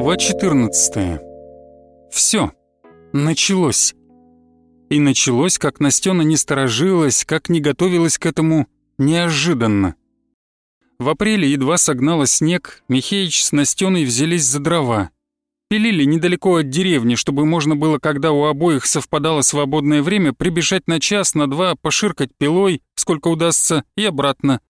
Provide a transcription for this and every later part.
Глава 14. Все. Началось. И началось, как Настена не сторожилась, как не готовилась к этому неожиданно. В апреле едва согнала снег, Михеич с Настеной взялись за дрова. Пилили недалеко от деревни, чтобы можно было, когда у обоих совпадало свободное время, прибежать на час, на два, поширкать пилой, сколько удастся, и обратно.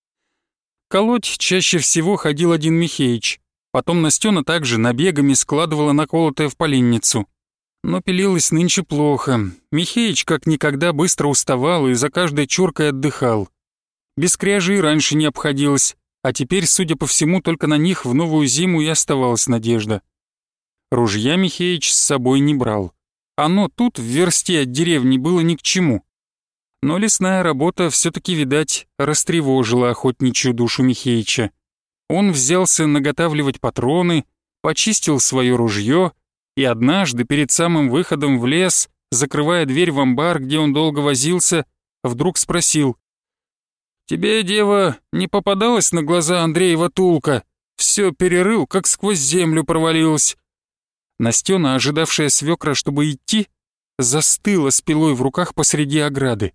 Колоть чаще всего ходил один Михеич. Потом Настена также набегами складывала наколотое в поленницу, Но пилилось нынче плохо. Михеич как никогда быстро уставал и за каждой чуркой отдыхал. Без кряжи и раньше не обходилось, а теперь, судя по всему, только на них в новую зиму и оставалась надежда. Ружья Михеич с собой не брал. Оно тут, в версте от деревни, было ни к чему. Но лесная работа все таки видать, растревожила охотничью душу Михеича он взялся наготавливать патроны, почистил свое ружье и однажды перед самым выходом в лес, закрывая дверь в амбар, где он долго возился, вдруг спросил. «Тебе, дева, не попадалось на глаза Андреева Тулка? Все перерыл, как сквозь землю провалилось?" Настена, ожидавшая свекра, чтобы идти, застыла с пилой в руках посреди ограды.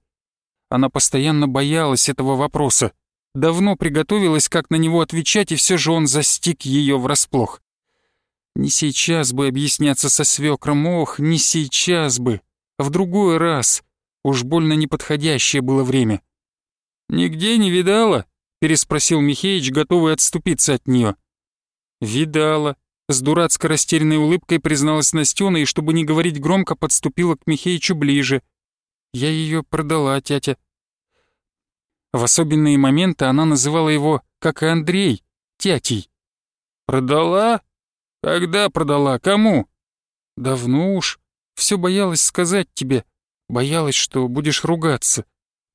Она постоянно боялась этого вопроса. Давно приготовилась, как на него отвечать, и все же он застиг ее врасплох. Не сейчас бы объясняться со свекром, ох, не сейчас бы, в другой раз. Уж больно неподходящее было время. «Нигде не видала?» — переспросил Михеич, готовый отступиться от нее. «Видала», — с дурацко растерянной улыбкой призналась Настена и, чтобы не говорить громко, подступила к Михеичу ближе. «Я ее продала, тятя. В особенные моменты она называла его, как и Андрей, тятей. «Продала? Когда продала? Кому?» «Давно уж. Все боялась сказать тебе. Боялась, что будешь ругаться.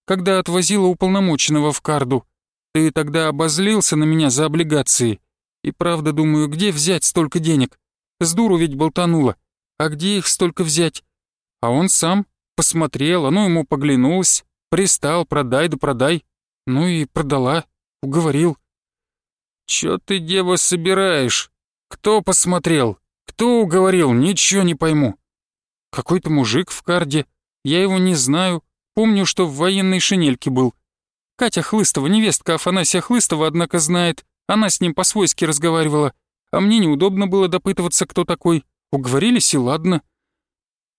Когда отвозила уполномоченного в карду, ты тогда обозлился на меня за облигации. И правда думаю, где взять столько денег? С дуру ведь болтанула. А где их столько взять? А он сам посмотрел, оно ему поглянулось. Пристал, продай да продай. Ну и продала, уговорил. «Чё ты, дева, собираешь? Кто посмотрел? Кто уговорил? Ничего не пойму». «Какой-то мужик в карде. Я его не знаю. Помню, что в военной шинельке был. Катя Хлыстова, невестка Афанасия Хлыстова, однако, знает. Она с ним по-свойски разговаривала. А мне неудобно было допытываться, кто такой. Уговорились и ладно».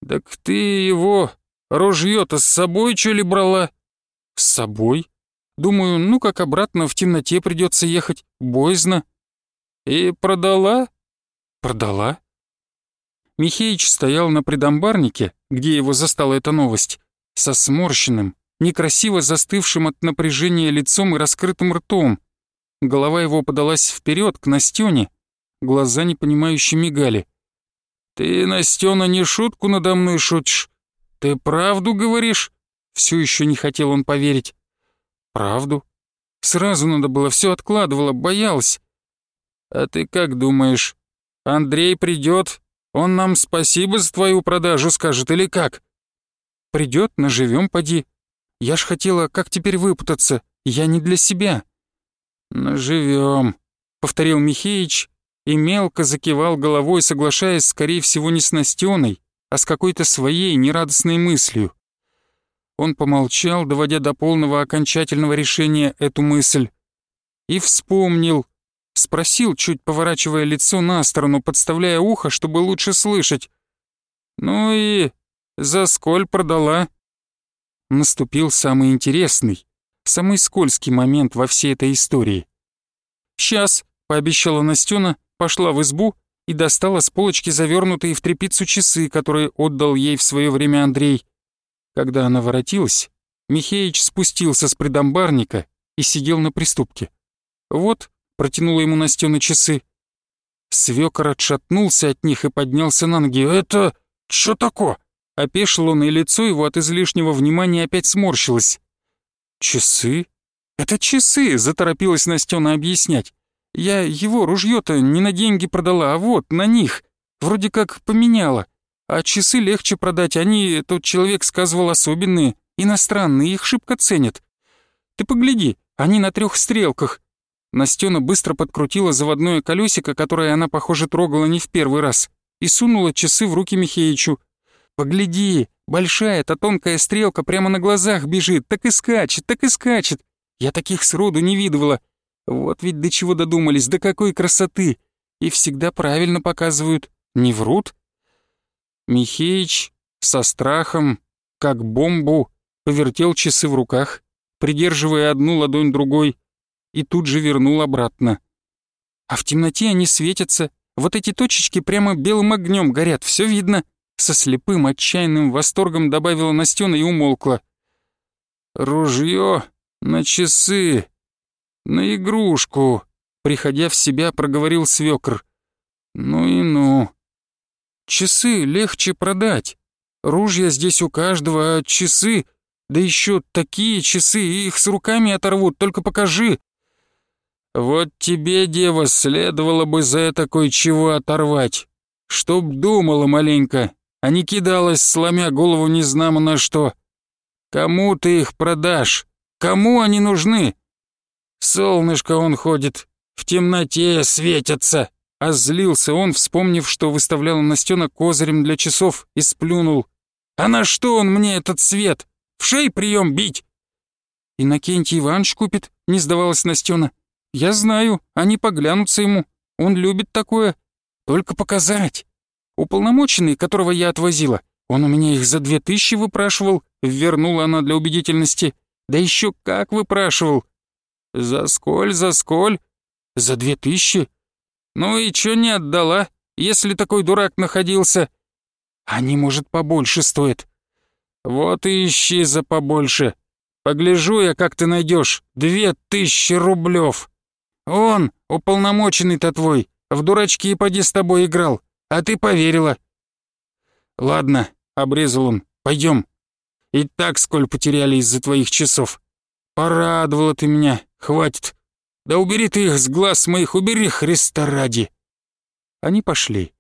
«Так ты его ружье-то с собой, чё ли, брала?» «С собой?» Думаю, ну как обратно в темноте придется ехать, боязно. И продала? Продала. Михеич стоял на предамбарнике, где его застала эта новость, со сморщенным, некрасиво застывшим от напряжения лицом и раскрытым ртом. Голова его подалась вперед к Настёне, глаза непонимающе мигали. «Ты, Настёна, не шутку надо мной шутишь? Ты правду говоришь?» Все еще не хотел он поверить. «Правду? Сразу надо было, все откладывала, боялась». «А ты как думаешь, Андрей придет, он нам спасибо за твою продажу скажет или как?» «Придет, наживем, поди. Я ж хотела, как теперь выпутаться, я не для себя». «Наживем», — повторил Михеич и мелко закивал головой, соглашаясь, скорее всего, не с Настеной, а с какой-то своей нерадостной мыслью. Он помолчал, доводя до полного окончательного решения эту мысль. И вспомнил. Спросил, чуть поворачивая лицо на сторону, подставляя ухо, чтобы лучше слышать. «Ну и за сколь продала?» Наступил самый интересный, самый скользкий момент во всей этой истории. «Сейчас», — пообещала Настена, пошла в избу и достала с полочки завернутые в тряпицу часы, которые отдал ей в свое время Андрей — когда она воротилась, Михеич спустился с придомбарника и сидел на приступке. «Вот», — протянула ему Настёна часы. Свёкор отшатнулся от них и поднялся на ноги. «Это... что такое?» Опешил он, и лицо его от излишнего внимания опять сморщилось. «Часы? Это часы!» — заторопилась Настёна объяснять. «Я его ружьё-то не на деньги продала, а вот, на них. Вроде как поменяла. А часы легче продать, они, тот человек сказывал, особенные, иностранные, их шибко ценят. Ты погляди, они на трех стрелках. Настена быстро подкрутила заводное колесико, которое она, похоже, трогала не в первый раз, и сунула часы в руки Михеичу. «Погляди, большая эта тонкая стрелка прямо на глазах бежит, так и скачет, так и скачет. Я таких сроду не видывала. Вот ведь до чего додумались, до какой красоты. И всегда правильно показывают, не врут». Михеич со страхом, как бомбу, повертел часы в руках, придерживая одну ладонь другой, и тут же вернул обратно. А в темноте они светятся, вот эти точечки прямо белым огнем горят, все видно. Со слепым, отчаянным восторгом добавила Настена и умолкла. «Ружье на часы, на игрушку», — приходя в себя, проговорил свекр. «Ну и ну». Часы легче продать. Ружья здесь у каждого, а часы... Да еще такие часы, их с руками оторвут, только покажи. Вот тебе, дева, следовало бы за такой чего оторвать. Чтоб думала маленько, а не кидалась, сломя голову незнамо на что. Кому ты их продашь? Кому они нужны? Солнышко он ходит, в темноте светятся. А Озлился он, вспомнив, что выставлял Настена козырем для часов, и сплюнул. «А на что он мне этот свет? В шей прием бить!» «Инокентий Иванович купит», — не сдавалась Настена. «Я знаю, они поглянутся ему. Он любит такое. Только показать. Уполномоченный, которого я отвозила, он у меня их за две тысячи выпрашивал, вернула она для убедительности. Да еще как выпрашивал. За сколь, за сколь? За две тысячи? «Ну и чё не отдала, если такой дурак находился?» а «Они, может, побольше стоят». «Вот и ищи за побольше. Погляжу я, как ты найдешь. Две тысячи рублев. Он, уполномоченный-то твой, в дурачки и поди с тобой играл, а ты поверила». «Ладно», — обрезал он, — «пойдем. И так сколь потеряли из-за твоих часов. Порадовала ты меня, хватит. Да убери ты их с глаз моих, убери Христа ради!» Они пошли.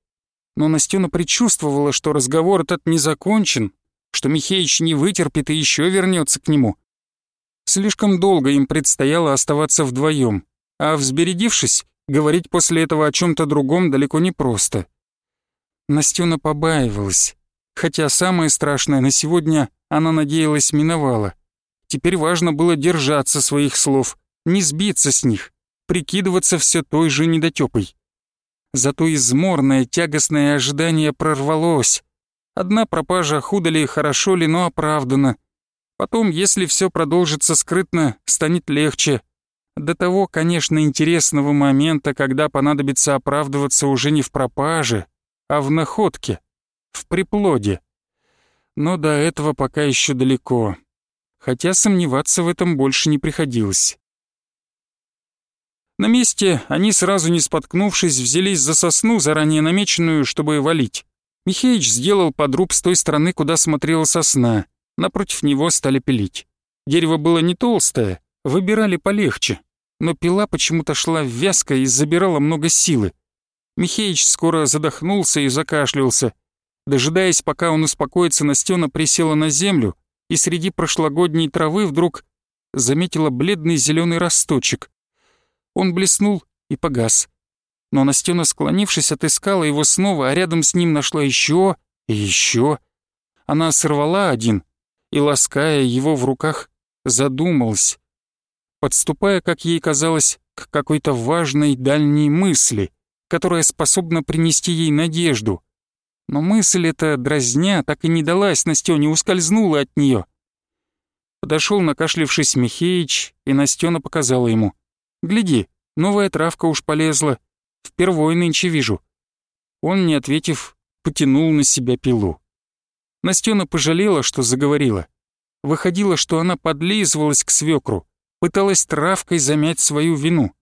Но Настена предчувствовала, что разговор этот не закончен, что Михеич не вытерпит и еще вернется к нему. Слишком долго им предстояло оставаться вдвоем, а взбередившись, говорить после этого о чем то другом далеко не просто. Настена побаивалась, хотя самое страшное на сегодня она надеялась миновала. Теперь важно было держаться своих слов, не сбиться с них, прикидываться все той же недотепой. Зато изморное, тягостное ожидание прорвалось. Одна пропажа худо ли, хорошо ли, но оправдана. Потом, если все продолжится скрытно, станет легче. До того, конечно, интересного момента, когда понадобится оправдываться уже не в пропаже, а в находке, в приплоде. Но до этого пока еще далеко. Хотя сомневаться в этом больше не приходилось. На месте они, сразу не споткнувшись, взялись за сосну, заранее намеченную, чтобы валить. Михеич сделал подруб с той стороны, куда смотрела сосна. Напротив него стали пилить. Дерево было не толстое, выбирали полегче. Но пила почему-то шла вязко и забирала много силы. Михеич скоро задохнулся и закашлялся. Дожидаясь, пока он успокоится, Настена присела на землю и среди прошлогодней травы вдруг заметила бледный зеленый росточек. Он блеснул и погас. Но Настена, склонившись, отыскала его снова, а рядом с ним нашла еще и еще. Она сорвала один и, лаская его в руках, задумалась, подступая, как ей казалось, к какой-то важной дальней мысли, которая способна принести ей надежду. Но мысль эта дразня так и не далась Настёне, ускользнула от нее. Подошел накашлившись Михеич, и Настена показала ему. Гляди, новая травка уж полезла. Впервой нынче вижу». Он, не ответив, потянул на себя пилу. Настена пожалела, что заговорила. Выходило, что она подлизывалась к свекру, пыталась травкой замять свою вину.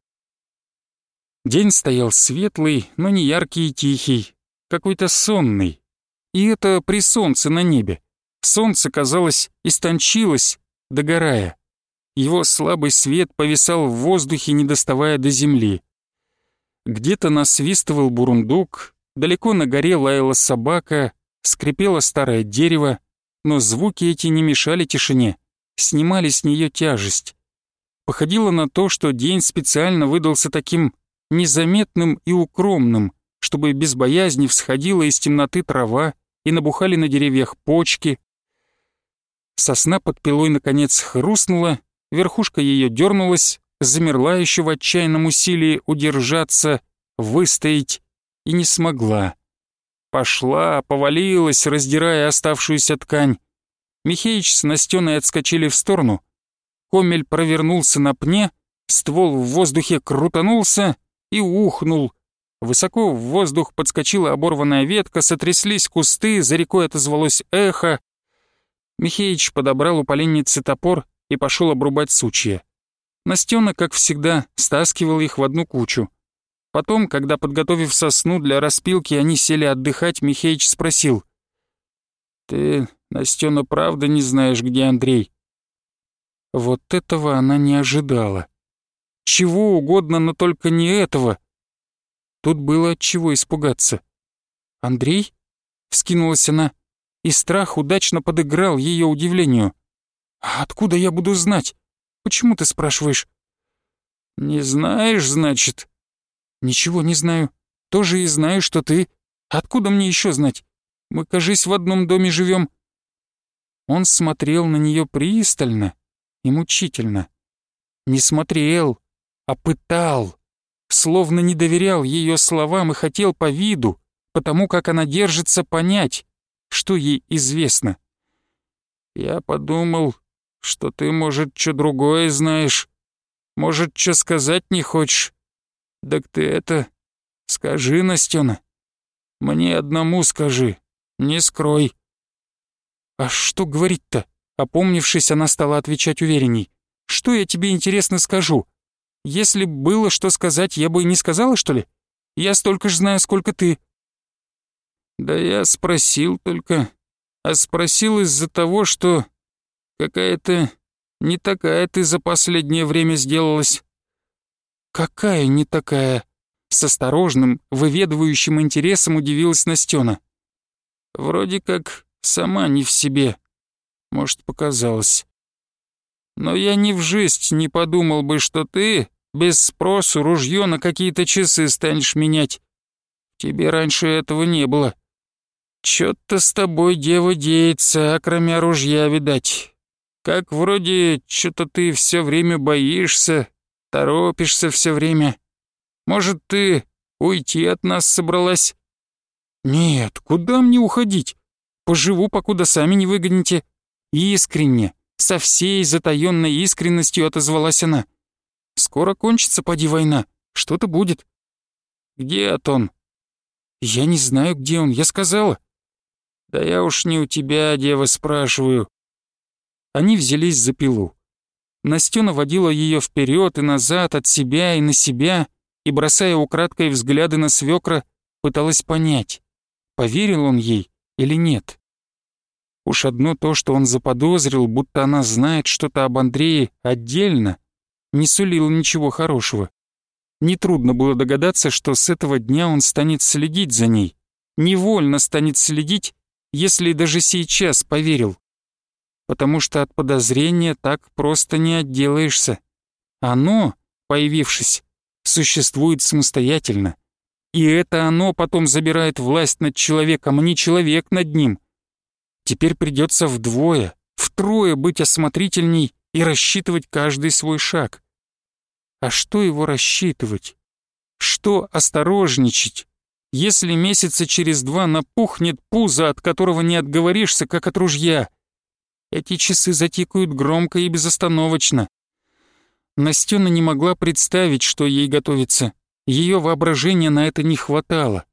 День стоял светлый, но не яркий и тихий, какой-то сонный. И это при солнце на небе. Солнце, казалось, истончилось, догорая. Его слабый свет повисал в воздухе, не доставая до земли. Где-то насвистывал бурундук, далеко на горе лаяла собака, скрипело старое дерево, но звуки эти не мешали тишине, снимали с нее тяжесть. Походило на то, что день специально выдался таким незаметным и укромным, чтобы без боязни всходила из темноты трава и набухали на деревьях почки. Сосна под пилой наконец хрустнула, верхушка ее дернулась, замерла еще в отчаянном усилии удержаться, выстоять, и не смогла. Пошла, повалилась, раздирая оставшуюся ткань. Михеич с Настеной отскочили в сторону. Комель провернулся на пне, ствол в воздухе крутанулся и ухнул. Высоко в воздух подскочила оборванная ветка, сотряслись кусты, за рекой отозвалось эхо. Михеич подобрал у поленницы топор и пошел обрубать сучья. Настена, как всегда, стаскивала их в одну кучу. Потом, когда, подготовив сосну для распилки, они сели отдыхать, Михеич спросил. «Ты, Настена, правда не знаешь, где Андрей?» Вот этого она не ожидала. Чего угодно, но только не этого. Тут было от чего испугаться. «Андрей?» — вскинулась она, и страх удачно подыграл ее удивлению. «А откуда я буду знать? Почему ты спрашиваешь?» «Не знаешь, значит?» «Ничего не знаю. Тоже и знаю, что ты. Откуда мне еще знать? Мы, кажись, в одном доме живем. Он смотрел на нее пристально и мучительно. Не смотрел, а пытал. Словно не доверял ее словам и хотел по виду, потому как она держится, понять, что ей известно. «Я подумал, что ты, может, что другое знаешь, может, что сказать не хочешь. Так ты это скажи, Настена, мне одному скажи, не скрой». «А что говорить-то?» Опомнившись, она стала отвечать уверенней. «Что я тебе интересно скажу? Если б было что сказать, я бы и не сказала, что ли? Я столько же знаю, сколько ты». «Да я спросил только. А спросил из-за того, что Какая-то не такая ты за последнее время сделалась». «Какая не такая?» С осторожным, выведывающим интересом удивилась Настена. «Вроде как сама не в себе. Может, показалось. Но я ни в жизнь не подумал бы, что ты без спросу ружье на какие-то часы станешь менять. Тебе раньше этого не было. Чё-то с тобой, дева, деется, а кроме ружья, видать. Как вроде что-то ты все время боишься, торопишься все время. Может, ты уйти от нас собралась?» «Нет, куда мне уходить? Поживу, покуда сами не выгоните». Искренне, со всей затаённой искренностью отозвалась она. «Скоро кончится, поди, война. Что-то будет». «Где Атон?» «Я не знаю, где он, я сказала». «Да я уж не у тебя, дева, спрашиваю они взялись за пилу. Настена водила ее вперед и назад, от себя и на себя, и, бросая украдкой взгляды на свекра, пыталась понять, поверил он ей или нет. Уж одно то, что он заподозрил, будто она знает что-то об Андрее отдельно, не сулило ничего хорошего. Нетрудно было догадаться, что с этого дня он станет следить за ней, невольно станет следить, если даже сейчас поверил потому что от подозрения так просто не отделаешься. Оно, появившись, существует самостоятельно. И это оно потом забирает власть над человеком, а не человек над ним. Теперь придется вдвое, втрое быть осмотрительней и рассчитывать каждый свой шаг. А что его рассчитывать? Что осторожничать? Если месяца через два напухнет пузо, от которого не отговоришься, как от ружья — эти часы затикают громко и безостановочно. Настена не могла представить, что ей готовится. Ее воображения на это не хватало.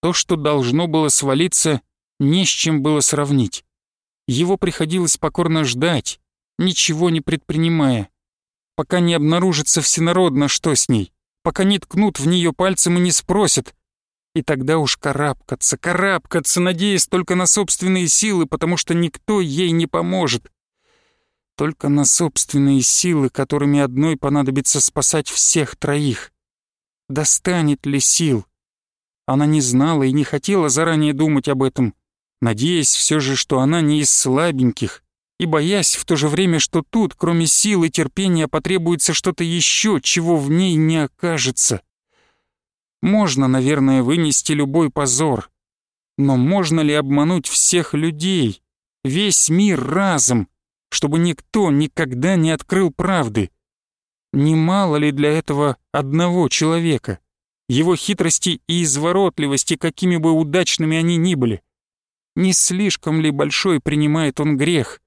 То, что должно было свалиться, не с чем было сравнить. Его приходилось покорно ждать, ничего не предпринимая, пока не обнаружится всенародно, что с ней, пока не ткнут в нее пальцем и не спросят, и тогда уж карабкаться, карабкаться, надеясь только на собственные силы, потому что никто ей не поможет. Только на собственные силы, которыми одной понадобится спасать всех троих. Достанет ли сил? Она не знала и не хотела заранее думать об этом, надеясь все же, что она не из слабеньких, и боясь в то же время, что тут, кроме сил и терпения, потребуется что-то еще, чего в ней не окажется. Можно, наверное, вынести любой позор. Но можно ли обмануть всех людей, весь мир разом, чтобы никто никогда не открыл правды? Немало ли для этого одного человека? Его хитрости и изворотливости, какими бы удачными они ни были? Не слишком ли большой принимает он грех?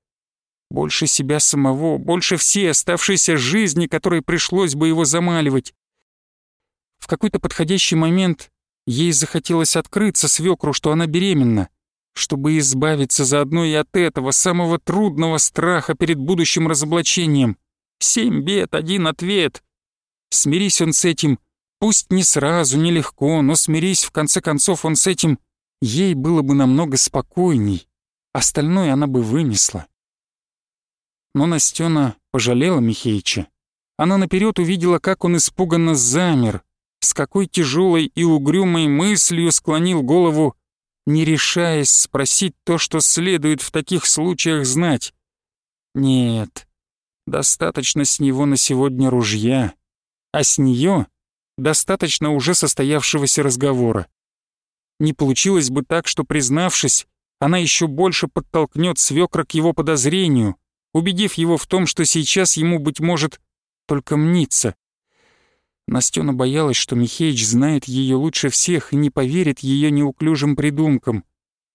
Больше себя самого, больше всей оставшейся жизни, которой пришлось бы его замаливать. В какой-то подходящий момент ей захотелось открыться свекру, что она беременна, чтобы избавиться заодно и от этого самого трудного страха перед будущим разоблачением. Семь бед, один ответ. Смирись он с этим. Пусть не сразу, не легко, но смирись, в конце концов, он с этим. Ей было бы намного спокойней. Остальное она бы вынесла. Но Настена пожалела Михеича. Она наперед увидела, как он испуганно замер, с какой тяжелой и угрюмой мыслью склонил голову, не решаясь спросить то, что следует в таких случаях знать. Нет, достаточно с него на сегодня ружья, а с нее достаточно уже состоявшегося разговора. Не получилось бы так, что, признавшись, она еще больше подтолкнет свекра к его подозрению, убедив его в том, что сейчас ему, быть может, только мнится. Настена боялась, что Михеич знает ее лучше всех и не поверит ее неуклюжим придумкам.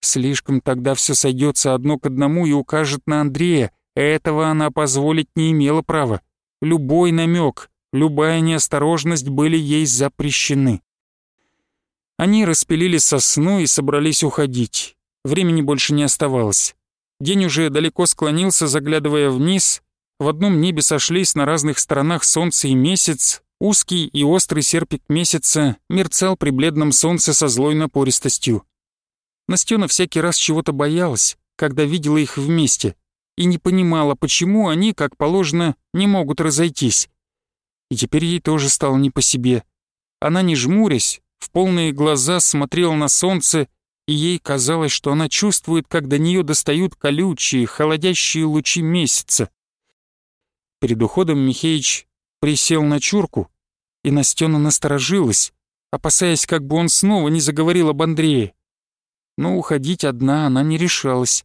Слишком тогда все сойдется одно к одному и укажет на Андрея. Этого она позволить не имела права. Любой намек, любая неосторожность были ей запрещены. Они распилили сосну и собрались уходить. Времени больше не оставалось. День уже далеко склонился, заглядывая вниз. В одном небе сошлись на разных сторонах солнце и месяц, Узкий и острый серпик месяца мерцал при бледном солнце со злой напористостью. Настена всякий раз чего-то боялась, когда видела их вместе, и не понимала, почему они, как положено, не могут разойтись. И теперь ей тоже стало не по себе. Она, не жмурясь, в полные глаза смотрела на солнце, и ей казалось, что она чувствует, как до нее достают колючие, холодящие лучи месяца. Перед уходом Михеич присел на чурку, и Настена насторожилась, опасаясь, как бы он снова не заговорил об Андрее. Но уходить одна она не решалась.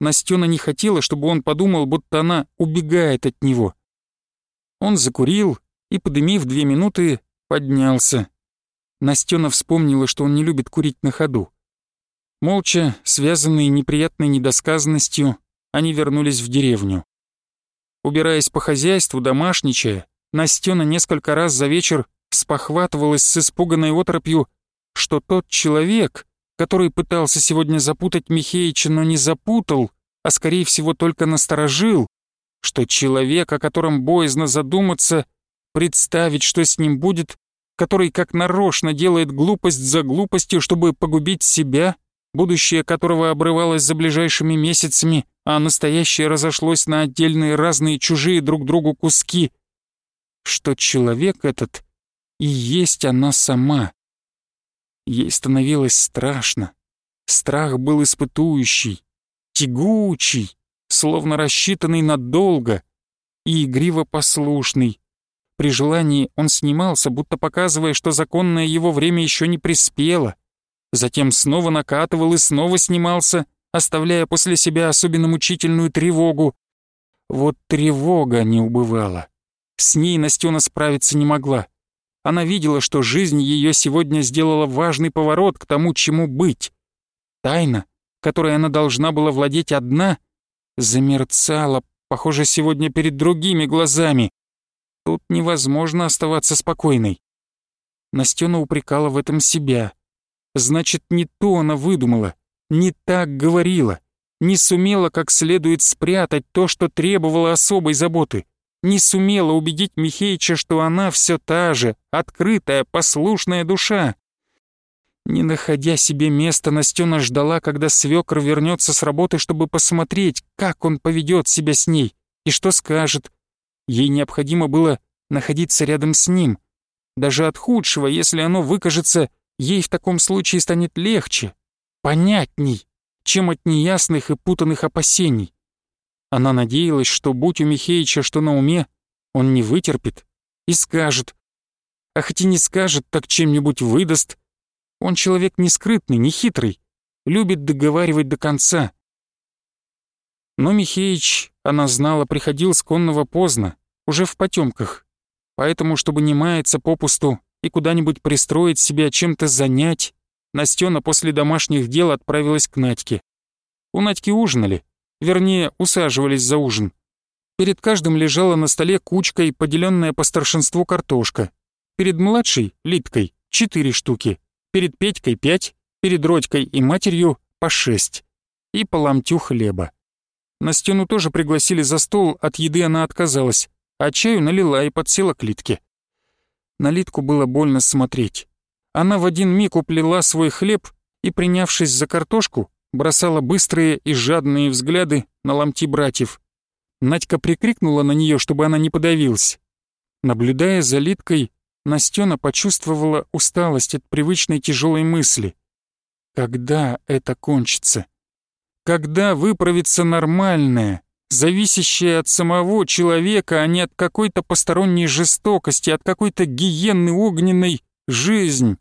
Настена не хотела, чтобы он подумал, будто она убегает от него. Он закурил и, подымив две минуты, поднялся. Настена вспомнила, что он не любит курить на ходу. Молча, связанные неприятной недосказанностью, они вернулись в деревню. Убираясь по хозяйству, домашничая, Настена несколько раз за вечер спохватывалась с испуганной оторопью, что тот человек, который пытался сегодня запутать Михеича, но не запутал, а скорее всего только насторожил, что человек, о котором боязно задуматься, представить, что с ним будет, который как нарочно делает глупость за глупостью, чтобы погубить себя, будущее которого обрывалось за ближайшими месяцами, а настоящее разошлось на отдельные разные чужие друг другу куски, что человек этот и есть она сама. Ей становилось страшно. Страх был испытующий, тягучий, словно рассчитанный надолго, и игриво послушный. При желании он снимался, будто показывая, что законное его время еще не приспело. Затем снова накатывал и снова снимался, оставляя после себя особенно мучительную тревогу. Вот тревога не убывала. С ней Настена справиться не могла. Она видела, что жизнь ее сегодня сделала важный поворот к тому, чему быть. Тайна, которой она должна была владеть одна, замерцала, похоже, сегодня перед другими глазами. Тут невозможно оставаться спокойной. Настена упрекала в этом себя. Значит, не то она выдумала, не так говорила, не сумела как следует спрятать то, что требовало особой заботы не сумела убедить Михеича, что она все та же, открытая, послушная душа. Не находя себе места, Настена ждала, когда свекр вернется с работы, чтобы посмотреть, как он поведет себя с ней и что скажет. Ей необходимо было находиться рядом с ним. Даже от худшего, если оно выкажется, ей в таком случае станет легче, понятней, чем от неясных и путанных опасений. Она надеялась, что будь у Михеича что на уме, он не вытерпит и скажет. А хоть и не скажет, так чем-нибудь выдаст. Он человек не скрытный, не хитрый, любит договаривать до конца. Но Михеич, она знала, приходил с конного поздно, уже в потемках. Поэтому, чтобы не маяться попусту и куда-нибудь пристроить себя, чем-то занять, Настена после домашних дел отправилась к Надьке. У Надьки ужинали вернее, усаживались за ужин. Перед каждым лежала на столе кучка и поделенная по старшинству картошка. Перед младшей, Литкой, четыре штуки. Перед Петькой пять, перед Родькой и матерью по шесть. И по ломтю хлеба. На стену тоже пригласили за стол, от еды она отказалась, а чаю налила и подсела к Литке. На Литку было больно смотреть. Она в один миг уплела свой хлеб и, принявшись за картошку, бросала быстрые и жадные взгляды на ломти братьев. Надька прикрикнула на нее, чтобы она не подавилась. Наблюдая за Литкой, Настена почувствовала усталость от привычной тяжелой мысли. Когда это кончится? Когда выправится нормальное, зависящее от самого человека, а не от какой-то посторонней жестокости, от какой-то гиенны огненной жизнь?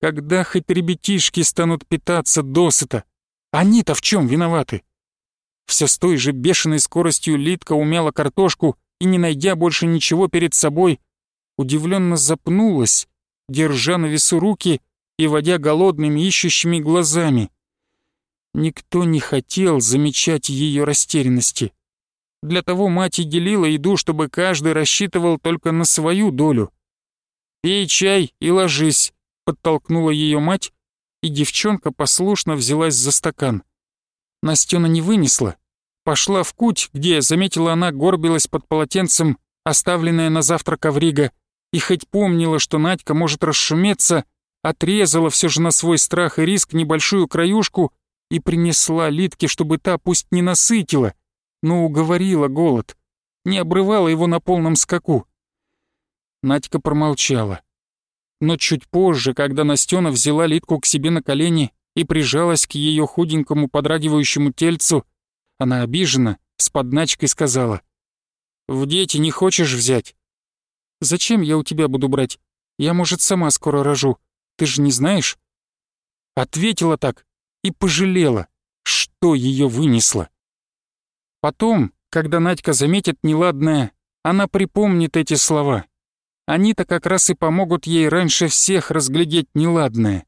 Когда хоть ребятишки станут питаться досыта? Они-то в чем виноваты? Все с той же бешеной скоростью Литка умяла картошку и, не найдя больше ничего перед собой, удивленно запнулась, держа на весу руки и водя голодными ищущими глазами. Никто не хотел замечать ее растерянности. Для того мать и делила еду, чтобы каждый рассчитывал только на свою долю. «Пей чай и ложись», подтолкнула ее мать, и девчонка послушно взялась за стакан. Настена не вынесла, пошла в куть, где, заметила она, горбилась под полотенцем, оставленная на завтрак коврига, и хоть помнила, что Надька может расшуметься, отрезала все же на свой страх и риск небольшую краюшку и принесла Литке, чтобы та пусть не насытила, но уговорила голод, не обрывала его на полном скаку. Надька промолчала но чуть позже, когда Настена взяла Литку к себе на колени и прижалась к ее худенькому подрагивающему тельцу, она обижена, с подначкой сказала. «В дети не хочешь взять?» «Зачем я у тебя буду брать? Я, может, сама скоро рожу. Ты же не знаешь?» Ответила так и пожалела, что ее вынесло. Потом, когда Надька заметит неладное, она припомнит эти слова они-то как раз и помогут ей раньше всех разглядеть неладное.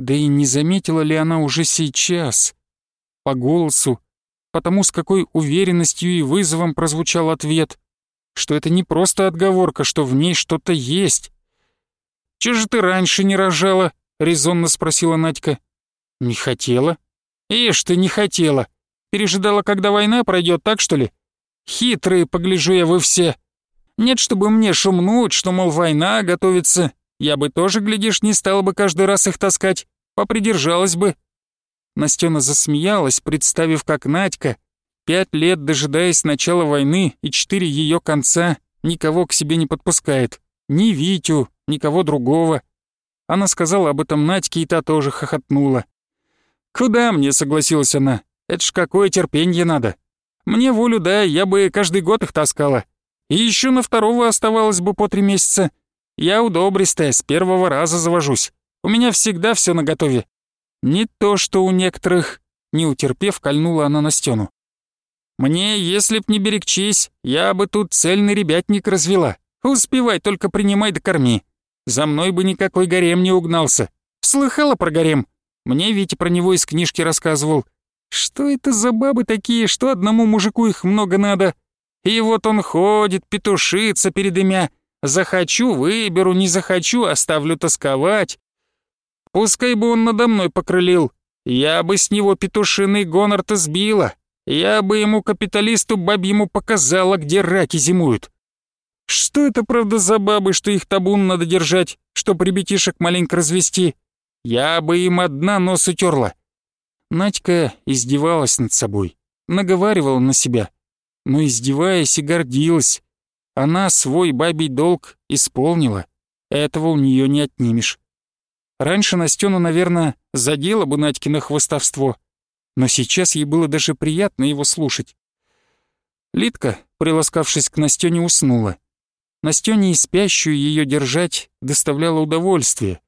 Да и не заметила ли она уже сейчас? По голосу, потому с какой уверенностью и вызовом прозвучал ответ, что это не просто отговорка, что в ней что-то есть. Чё же ты раньше не рожала?» — резонно спросила Надька. «Не хотела?» «Ишь ты, не хотела! Пережидала, когда война пройдет, так что ли? Хитрые, погляжу я, вы все!» Нет, чтобы мне шумнуть, что, мол, война готовится. Я бы тоже, глядишь, не стала бы каждый раз их таскать. Попридержалась бы». Настена засмеялась, представив, как Надька, пять лет дожидаясь начала войны и четыре ее конца, никого к себе не подпускает. Ни Витю, никого другого. Она сказала об этом Надьке, и та тоже хохотнула. «Куда мне?» — согласилась она. «Это ж какое терпенье надо. Мне волю, да, я бы каждый год их таскала. И еще на второго оставалось бы по три месяца. Я удобристая, с первого раза завожусь. У меня всегда все наготове. Не то, что у некоторых...» Не утерпев, кольнула она на стену. «Мне, если б не берегчись, я бы тут цельный ребятник развела. Успевай, только принимай да корми. За мной бы никакой гарем не угнался. Слыхала про гарем? Мне Витя про него из книжки рассказывал. Что это за бабы такие, что одному мужику их много надо?» И вот он ходит, петушится перед имя. Захочу — выберу, не захочу — оставлю тосковать. Пускай бы он надо мной покрылил, я бы с него петушиный гонор-то сбила. Я бы ему, капиталисту, бабьему показала, где раки зимуют. Что это, правда, за бабы, что их табун надо держать, что прибетишек маленько развести? Я бы им одна нос утерла. Надька издевалась над собой, наговаривала на себя — но издеваясь и гордилась. Она свой бабий долг исполнила. Этого у нее не отнимешь. Раньше Настену, наверное, задело бы Надькино хвостовство, но сейчас ей было даже приятно его слушать. Литка, приласкавшись к Настене, уснула. Настёне и спящую ее держать доставляло удовольствие.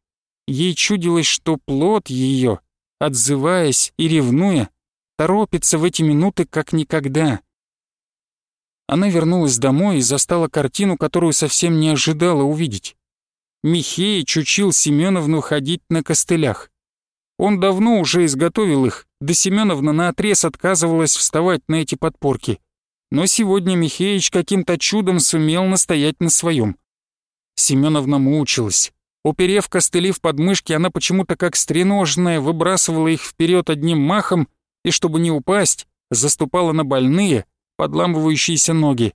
Ей чудилось, что плод ее, отзываясь и ревнуя, торопится в эти минуты как никогда — она вернулась домой и застала картину, которую совсем не ожидала увидеть. Михеич учил Семеновну ходить на костылях. Он давно уже изготовил их, да Семеновна наотрез отказывалась вставать на эти подпорки. Но сегодня Михеич каким-то чудом сумел настоять на своем. Семеновна мучилась. Уперев костыли в подмышки, она почему-то как стреножная выбрасывала их вперед одним махом и, чтобы не упасть, заступала на больные, подламывающиеся ноги.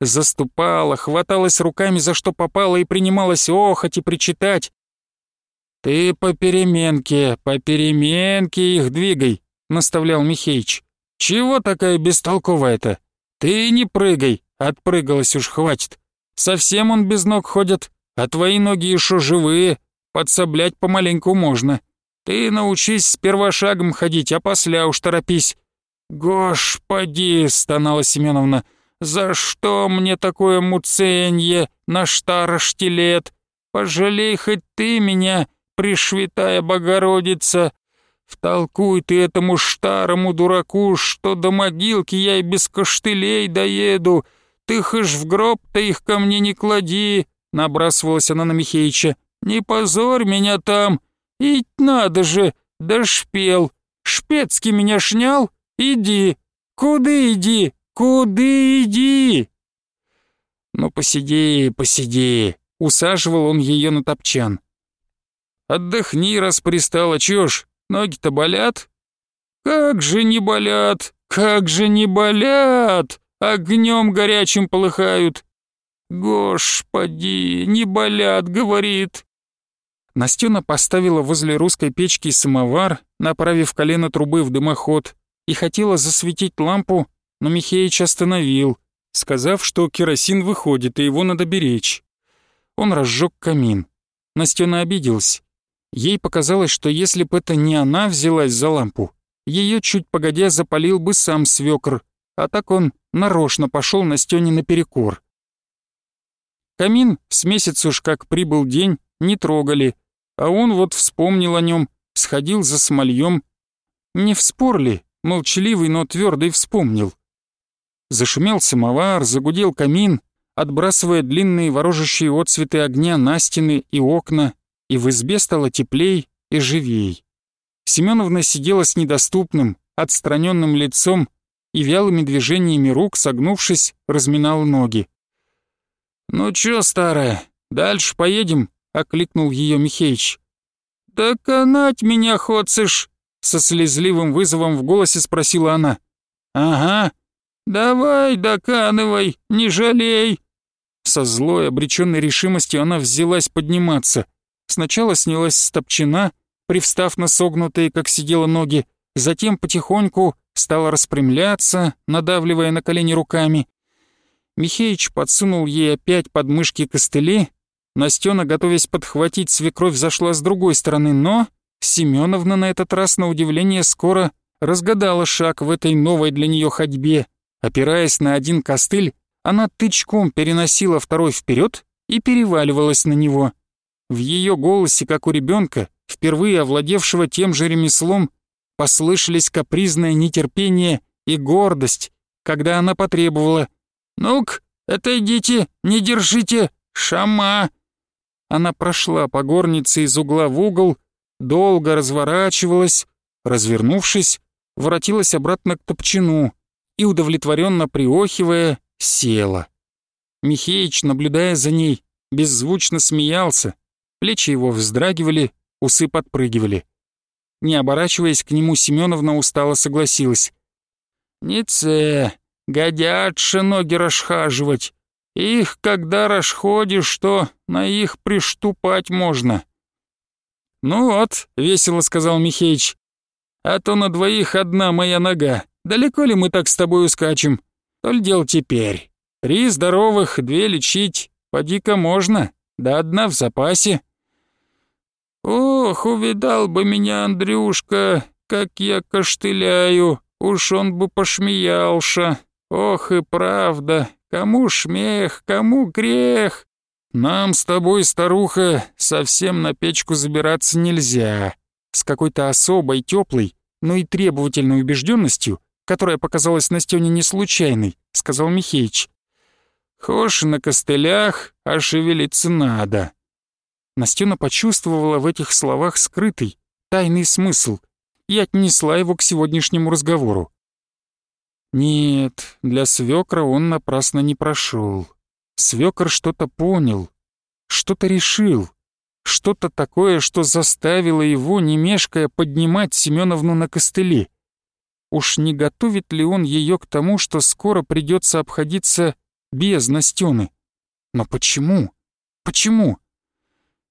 Заступала, хваталась руками, за что попало и принималась охоть и причитать. «Ты по переменке, по переменке их двигай», — наставлял Михеич. «Чего такая бестолковая-то? Ты не прыгай, отпрыгалась уж хватит. Совсем он без ног ходит, а твои ноги еще живые, подсоблять помаленьку можно. Ты научись сперва шагом ходить, а после уж торопись. «Господи!» — стонала Семеновна. «За что мне такое муценье на штарош лет? Пожалей хоть ты меня, пришвятая Богородица! Втолкуй ты этому старому дураку, что до могилки я и без костылей доеду! Ты хыш в гроб-то их ко мне не клади!» — набрасывалась она на Михеича. «Не позорь меня там! Ить надо же! Да шпел! Шпецкий меня шнял!» Иди! Куды иди? Куды иди?» «Ну посиди, посиди!» — усаживал он ее на топчан. «Отдохни, раз пристала, чё ж, ноги-то болят?» «Как же не болят! Как же не болят! Огнем горячим полыхают!» «Господи, не болят!» — говорит. Настена поставила возле русской печки самовар, направив колено трубы в дымоход, и хотела засветить лампу, но Михеич остановил, сказав, что керосин выходит и его надо беречь. Он разжег камин. Настена обиделась. Ей показалось, что если бы это не она взялась за лампу, ее чуть погодя запалил бы сам свекр, а так он нарочно пошел Настене наперекор. Камин с месяц уж как прибыл день, не трогали, а он вот вспомнил о нем, сходил за смольем. Не в спор ли, молчаливый, но твердый вспомнил. Зашумел самовар, загудел камин, отбрасывая длинные ворожащие отцветы огня на стены и окна, и в избе стало теплей и живей. Семеновна сидела с недоступным, отстраненным лицом и вялыми движениями рук, согнувшись, разминал ноги. «Ну чё, старая, дальше поедем?» — окликнул ее Михеич. «Да канать меня хочешь!» Со слезливым вызовом в голосе спросила она. «Ага. Давай, доканывай, не жалей». Со злой, обреченной решимостью она взялась подниматься. Сначала снялась стопчина, привстав на согнутые, как сидела ноги, затем потихоньку стала распрямляться, надавливая на колени руками. Михеич подсунул ей опять подмышки костыли, Настена, готовясь подхватить свекровь, зашла с другой стороны, но Семеновна на этот раз, на удивление, скоро разгадала шаг в этой новой для нее ходьбе. Опираясь на один костыль, она тычком переносила второй вперед и переваливалась на него. В ее голосе, как у ребенка, впервые овладевшего тем же ремеслом, послышались капризное нетерпение и гордость, когда она потребовала «Ну-ка, отойдите, не держите, шама!» Она прошла по горнице из угла в угол, долго разворачивалась, развернувшись, воротилась обратно к топчину и, удовлетворенно приохивая, села. Михеич, наблюдая за ней, беззвучно смеялся, плечи его вздрагивали, усы подпрыгивали. Не оборачиваясь к нему, Семеновна устало согласилась. «Неце, годятше ноги расхаживать. Их, когда расходишь, то на их приштупать можно. «Ну вот», — весело сказал Михеич, — «а то на двоих одна моя нога. Далеко ли мы так с тобой ускачем? То ли дело теперь. Три здоровых, две лечить. Поди-ка можно, да одна в запасе». «Ох, увидал бы меня Андрюшка, как я коштыляю, уж он бы пошмеялся. Ох и правда, кому шмех, кому грех!» «Нам с тобой, старуха, совсем на печку забираться нельзя», с какой-то особой, теплой, но и требовательной убежденностью, которая показалась Настёне не случайной, сказал Михеич. «Хошь на костылях, а шевелиться надо». Настёна почувствовала в этих словах скрытый, тайный смысл и отнесла его к сегодняшнему разговору. Нет, для свекра он напрасно не прошел. Свекор что-то понял, что-то решил, что-то такое, что заставило его, не мешкая, поднимать Семеновну на костыли. Уж не готовит ли он ее к тому, что скоро придется обходиться без Настены? Но почему? Почему?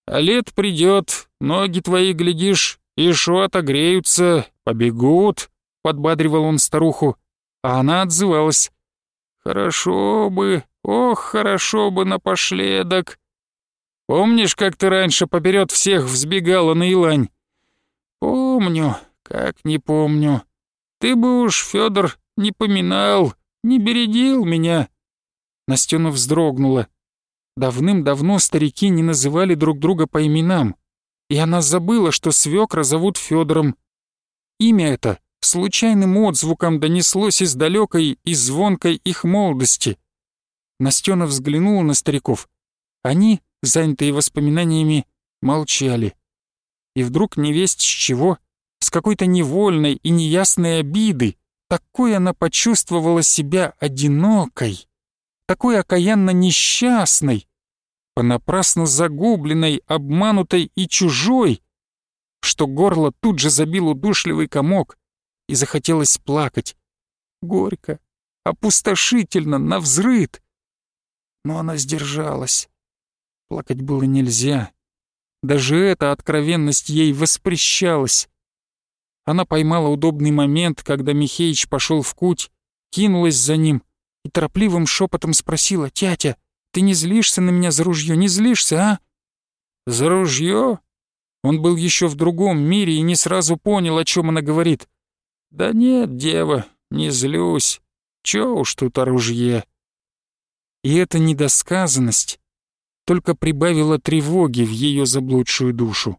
А лет придет, ноги твои, глядишь, и шо отогреются, побегут, подбадривал он старуху, а она отзывалась. Хорошо бы, Ох, хорошо бы напоследок. Помнишь, как ты раньше поперед всех взбегала на Илань? Помню, как не помню. Ты бы уж, Федор, не поминал, не бередил меня. Настена вздрогнула. Давным-давно старики не называли друг друга по именам, и она забыла, что свекра зовут Федором. Имя это случайным отзвуком донеслось из далекой и звонкой их молодости — Настена взглянула на стариков. Они, занятые воспоминаниями, молчали. И вдруг невесть с чего, с какой-то невольной и неясной обиды, такой она почувствовала себя одинокой, такой окаянно несчастной, понапрасну загубленной, обманутой и чужой, что горло тут же забил удушливый комок, и захотелось плакать. Горько, опустошительно, навзрыд но она сдержалась. Плакать было нельзя. Даже эта откровенность ей воспрещалась. Она поймала удобный момент, когда Михеич пошел в куть, кинулась за ним и торопливым шепотом спросила «Тятя, ты не злишься на меня за ружье, не злишься, а?» «За ружье?» Он был еще в другом мире и не сразу понял, о чем она говорит. «Да нет, дева, не злюсь. Чё уж тут о ружье?» и эта недосказанность только прибавила тревоги в ее заблудшую душу.